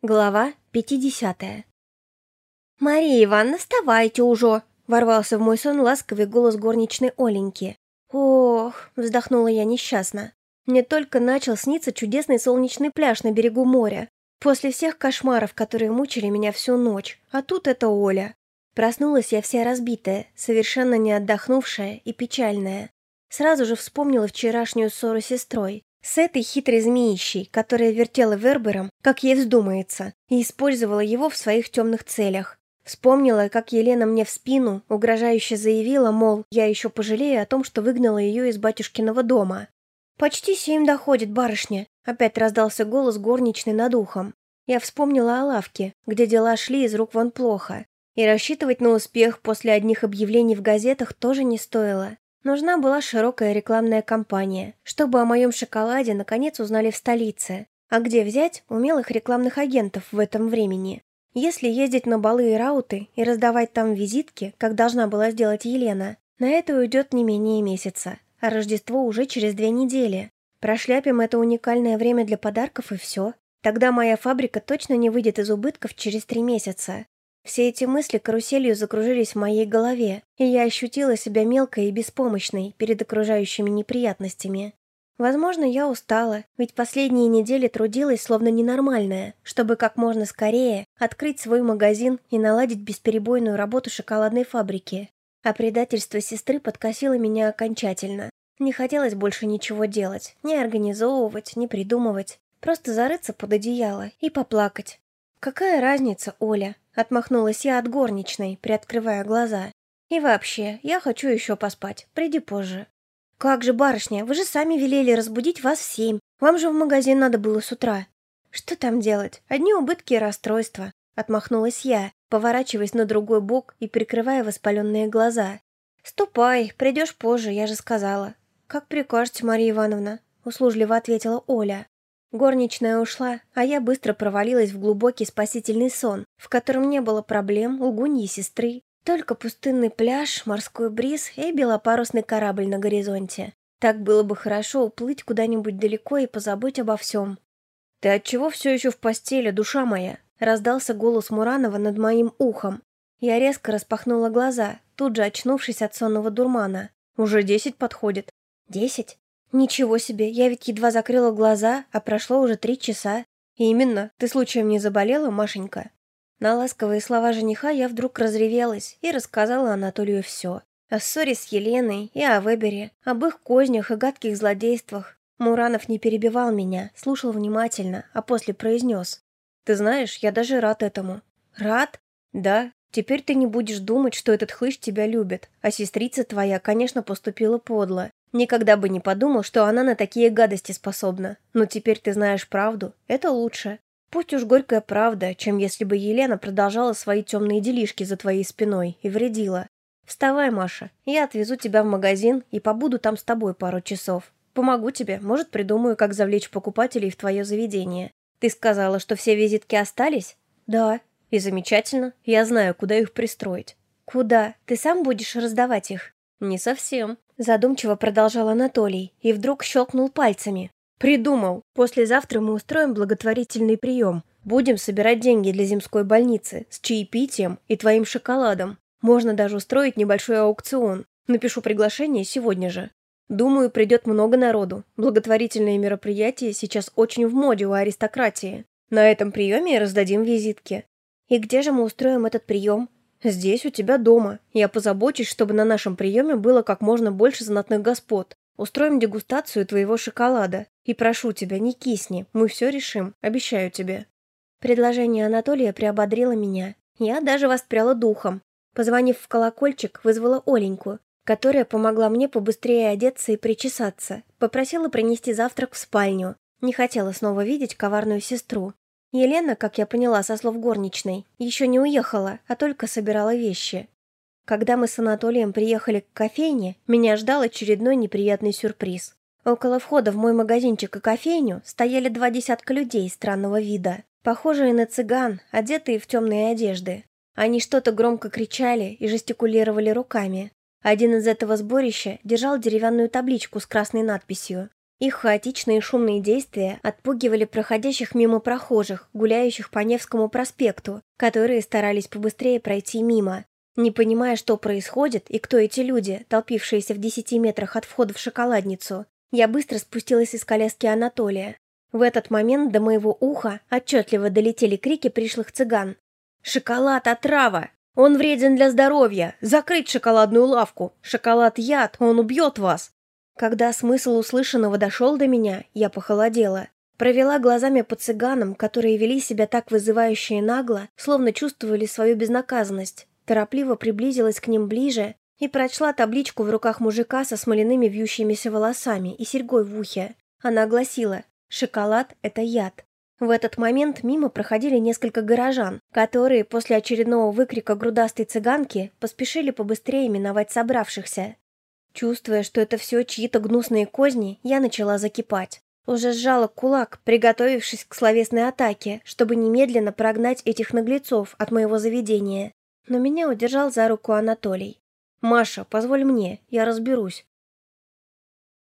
Глава 50 «Мария Ивановна, вставайте уже!» — ворвался в мой сон ласковый голос горничной Оленьки. «Ох!» — вздохнула я несчастно. Мне только начал сниться чудесный солнечный пляж на берегу моря. После всех кошмаров, которые мучили меня всю ночь. А тут это Оля. Проснулась я вся разбитая, совершенно не отдохнувшая и печальная. Сразу же вспомнила вчерашнюю ссору с сестрой. С этой хитрой змеищей, которая вертела Вербером, как ей вздумается, и использовала его в своих темных целях. Вспомнила, как Елена мне в спину угрожающе заявила, мол, я еще пожалею о том, что выгнала ее из батюшкиного дома. «Почти семь доходит, барышня», — опять раздался голос горничной над ухом. Я вспомнила о лавке, где дела шли из рук вон плохо, и рассчитывать на успех после одних объявлений в газетах тоже не стоило. Нужна была широкая рекламная кампания, чтобы о моем шоколаде наконец узнали в столице. А где взять умелых рекламных агентов в этом времени? Если ездить на балы и рауты и раздавать там визитки, как должна была сделать Елена, на это уйдет не менее месяца, а Рождество уже через две недели. Прошляпим это уникальное время для подарков и все. Тогда моя фабрика точно не выйдет из убытков через три месяца. Все эти мысли каруселью закружились в моей голове, и я ощутила себя мелкой и беспомощной перед окружающими неприятностями. Возможно, я устала, ведь последние недели трудилась словно ненормальная, чтобы как можно скорее открыть свой магазин и наладить бесперебойную работу шоколадной фабрики. А предательство сестры подкосило меня окончательно. Не хотелось больше ничего делать, ни организовывать, ни придумывать. Просто зарыться под одеяло и поплакать. Какая разница, Оля? Отмахнулась я от горничной, приоткрывая глаза. «И вообще, я хочу еще поспать. Приди позже». «Как же, барышня, вы же сами велели разбудить вас в семь. Вам же в магазин надо было с утра». «Что там делать? Одни убытки и расстройства», — отмахнулась я, поворачиваясь на другой бок и прикрывая воспаленные глаза. «Ступай, придешь позже, я же сказала». «Как прикажете, Мария Ивановна», — услужливо ответила Оля. Горничная ушла, а я быстро провалилась в глубокий спасительный сон, в котором не было проблем, лгуньи сестры, только пустынный пляж, морской бриз и белопарусный корабль на горизонте. Так было бы хорошо уплыть куда-нибудь далеко и позабыть обо всем. «Ты отчего все еще в постели, душа моя?» Раздался голос Муранова над моим ухом. Я резко распахнула глаза, тут же очнувшись от сонного дурмана. «Уже десять подходит». «Десять? «Ничего себе, я ведь едва закрыла глаза, а прошло уже три часа. Именно, ты случаем не заболела, Машенька?» На ласковые слова жениха я вдруг разревелась и рассказала Анатолию все. О ссоре с Еленой и о Вебере, об их кознях и гадких злодействах. Муранов не перебивал меня, слушал внимательно, а после произнес. «Ты знаешь, я даже рад этому». «Рад?» «Да, теперь ты не будешь думать, что этот хлыщ тебя любит, а сестрица твоя, конечно, поступила подло. Никогда бы не подумал, что она на такие гадости способна. Но теперь ты знаешь правду. Это лучше. Пусть уж горькая правда, чем если бы Елена продолжала свои темные делишки за твоей спиной и вредила. Вставай, Маша, я отвезу тебя в магазин и побуду там с тобой пару часов. Помогу тебе, может, придумаю, как завлечь покупателей в твое заведение. Ты сказала, что все визитки остались? Да. И замечательно, я знаю, куда их пристроить. Куда? Ты сам будешь раздавать их? Не совсем. Задумчиво продолжал Анатолий и вдруг щелкнул пальцами. «Придумал. Послезавтра мы устроим благотворительный прием. Будем собирать деньги для земской больницы с чаепитием и твоим шоколадом. Можно даже устроить небольшой аукцион. Напишу приглашение сегодня же. Думаю, придет много народу. Благотворительные мероприятия сейчас очень в моде у аристократии. На этом приеме раздадим визитки. И где же мы устроим этот прием? «Здесь у тебя дома. Я позабочусь, чтобы на нашем приеме было как можно больше знатных господ. Устроим дегустацию твоего шоколада. И прошу тебя, не кисни, мы все решим, обещаю тебе». Предложение Анатолия приободрило меня. Я даже воспряла духом. Позвонив в колокольчик, вызвала Оленьку, которая помогла мне побыстрее одеться и причесаться. Попросила принести завтрак в спальню. Не хотела снова видеть коварную сестру. Елена, как я поняла со слов горничной, еще не уехала, а только собирала вещи. Когда мы с Анатолием приехали к кофейне, меня ждал очередной неприятный сюрприз. Около входа в мой магазинчик и кофейню стояли два десятка людей странного вида, похожие на цыган, одетые в темные одежды. Они что-то громко кричали и жестикулировали руками. Один из этого сборища держал деревянную табличку с красной надписью Их хаотичные шумные действия отпугивали проходящих мимо прохожих, гуляющих по Невскому проспекту, которые старались побыстрее пройти мимо. Не понимая, что происходит и кто эти люди, толпившиеся в десяти метрах от входа в шоколадницу, я быстро спустилась из коляски Анатолия. В этот момент до моего уха отчетливо долетели крики пришлых цыган. «Шоколад – отрава! Он вреден для здоровья! Закрыть шоколадную лавку! Шоколад – яд! Он убьет вас!» Когда смысл услышанного дошел до меня, я похолодела. Провела глазами по цыганам, которые вели себя так вызывающе и нагло, словно чувствовали свою безнаказанность. Торопливо приблизилась к ним ближе и прочла табличку в руках мужика со смоляными вьющимися волосами и серьгой в ухе. Она гласила «Шоколад – это яд». В этот момент мимо проходили несколько горожан, которые после очередного выкрика грудастой цыганки поспешили побыстрее миновать собравшихся. Чувствуя, что это все чьи-то гнусные козни, я начала закипать. Уже сжала кулак, приготовившись к словесной атаке, чтобы немедленно прогнать этих наглецов от моего заведения. Но меня удержал за руку Анатолий. «Маша, позволь мне, я разберусь.